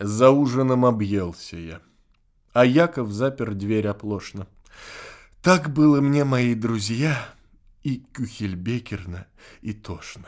За ужином объелся я, а Яков запер дверь оплошно. Так было мне, мои друзья, и Кюхельбекерно, и тошно.